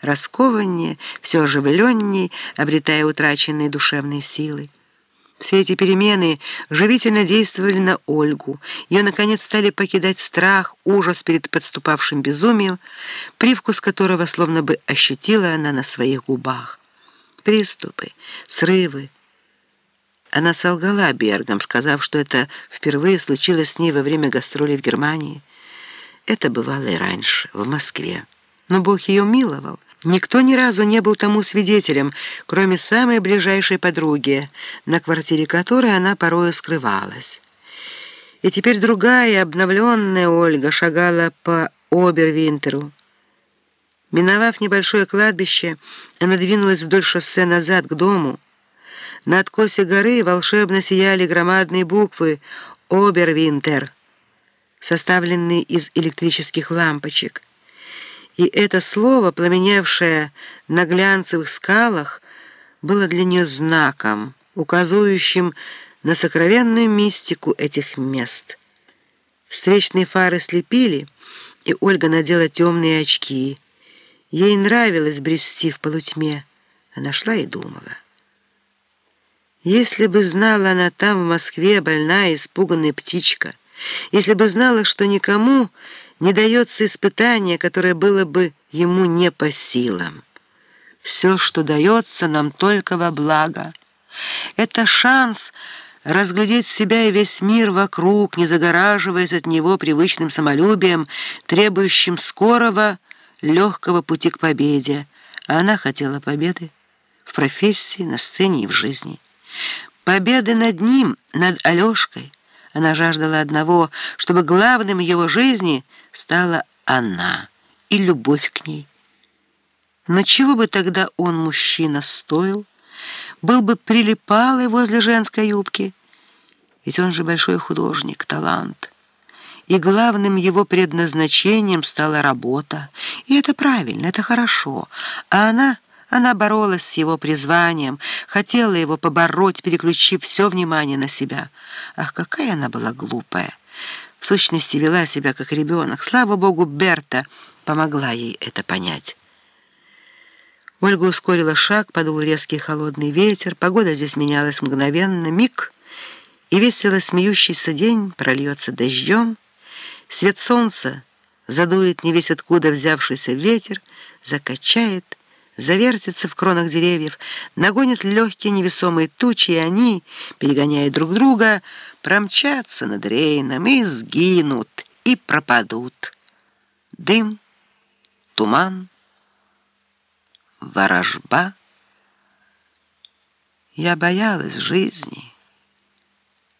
раскованнее, все оживленней, обретая утраченные душевные силы. Все эти перемены живительно действовали на Ольгу. Ее, наконец, стали покидать страх, ужас перед подступавшим безумием, привкус которого словно бы ощутила она на своих губах. Приступы, срывы. Она солгала Бергам, сказав, что это впервые случилось с ней во время гастролей в Германии. Это бывало и раньше, в Москве. Но Бог ее миловал. Никто ни разу не был тому свидетелем, кроме самой ближайшей подруги, на квартире которой она порою скрывалась. И теперь другая, обновленная Ольга шагала по Обервинтеру. Миновав небольшое кладбище, она двинулась вдоль шоссе назад к дому. На откосе горы волшебно сияли громадные буквы «Обервинтер», составленные из электрических лампочек и это слово, пламеневшее на глянцевых скалах, было для нее знаком, указывающим на сокровенную мистику этих мест. Встречные фары слепили, и Ольга надела темные очки. Ей нравилось брести в полутьме. Она шла и думала. Если бы знала она там, в Москве, больная, испуганная птичка, если бы знала, что никому не дается испытание, которое было бы ему не по силам. Все, что дается нам только во благо. Это шанс разглядеть себя и весь мир вокруг, не загораживаясь от него привычным самолюбием, требующим скорого, легкого пути к победе. А она хотела победы в профессии, на сцене и в жизни. Победы над ним, над Алешкой. Она жаждала одного, чтобы главным его жизни — стала она и любовь к ней. Но чего бы тогда он, мужчина, стоил? Был бы прилипалый возле женской юбки. Ведь он же большой художник, талант. И главным его предназначением стала работа. И это правильно, это хорошо. А она... Она боролась с его призванием, хотела его побороть, переключив все внимание на себя. Ах, какая она была глупая! В сущности, вела себя как ребенок. Слава богу, Берта помогла ей это понять. Ольга ускорила шаг, подул резкий холодный ветер. Погода здесь менялась мгновенно. Миг, и весело смеющийся день прольется дождем. Свет солнца задует не весь откуда взявшийся ветер, закачает, завертится в кронах деревьев, нагонят легкие невесомые тучи, и они, перегоняя друг друга, промчатся над Рейном и сгинут, и пропадут. Дым, туман, ворожба. Я боялась жизни,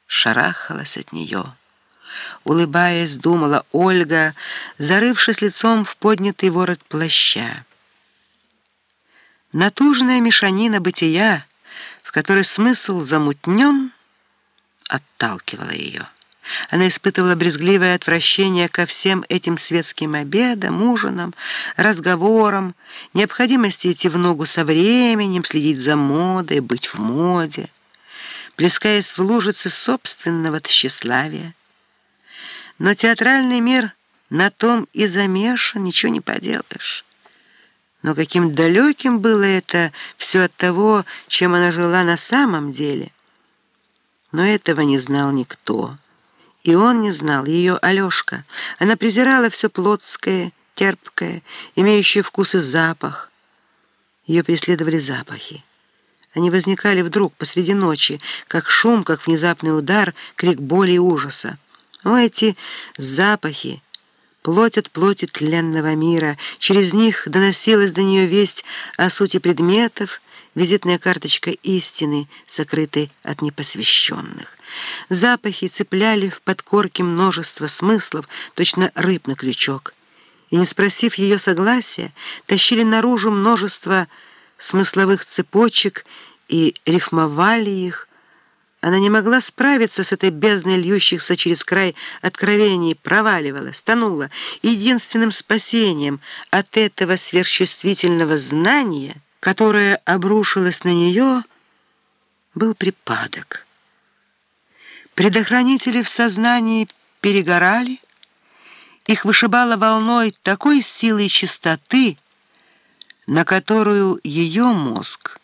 шарахалась от нее. Улыбаясь, думала Ольга, зарывшись лицом в поднятый ворот плаща. Натужная мешанина бытия, в которой смысл замутнен, отталкивала ее. Она испытывала брезгливое отвращение ко всем этим светским обедам, ужинам, разговорам, необходимости идти в ногу со временем, следить за модой, быть в моде, плескаясь в лужицы собственного тщеславия. Но театральный мир на том и замешан, ничего не поделаешь. Но каким далеким было это все от того, чем она жила на самом деле. Но этого не знал никто. И он не знал, ее Алешка. Она презирала все плотское, терпкое, имеющее вкус и запах. Ее преследовали запахи. Они возникали вдруг посреди ночи, как шум, как внезапный удар, крик боли и ужаса. О, эти запахи! Плоть от плоти тленного мира. Через них доносилась до нее весть о сути предметов, визитная карточка истины, сокрытой от непосвященных. Запахи цепляли в подкорке множество смыслов, точно рыб на крючок. И, не спросив ее согласия, тащили наружу множество смысловых цепочек и рифмовали их, она не могла справиться с этой бездной льющихся через край откровений, проваливалась, тонула. Единственным спасением от этого сверхчувствительного знания, которое обрушилось на нее, был припадок. Предохранители в сознании перегорали, их вышибало волной такой силы и чистоты, на которую ее мозг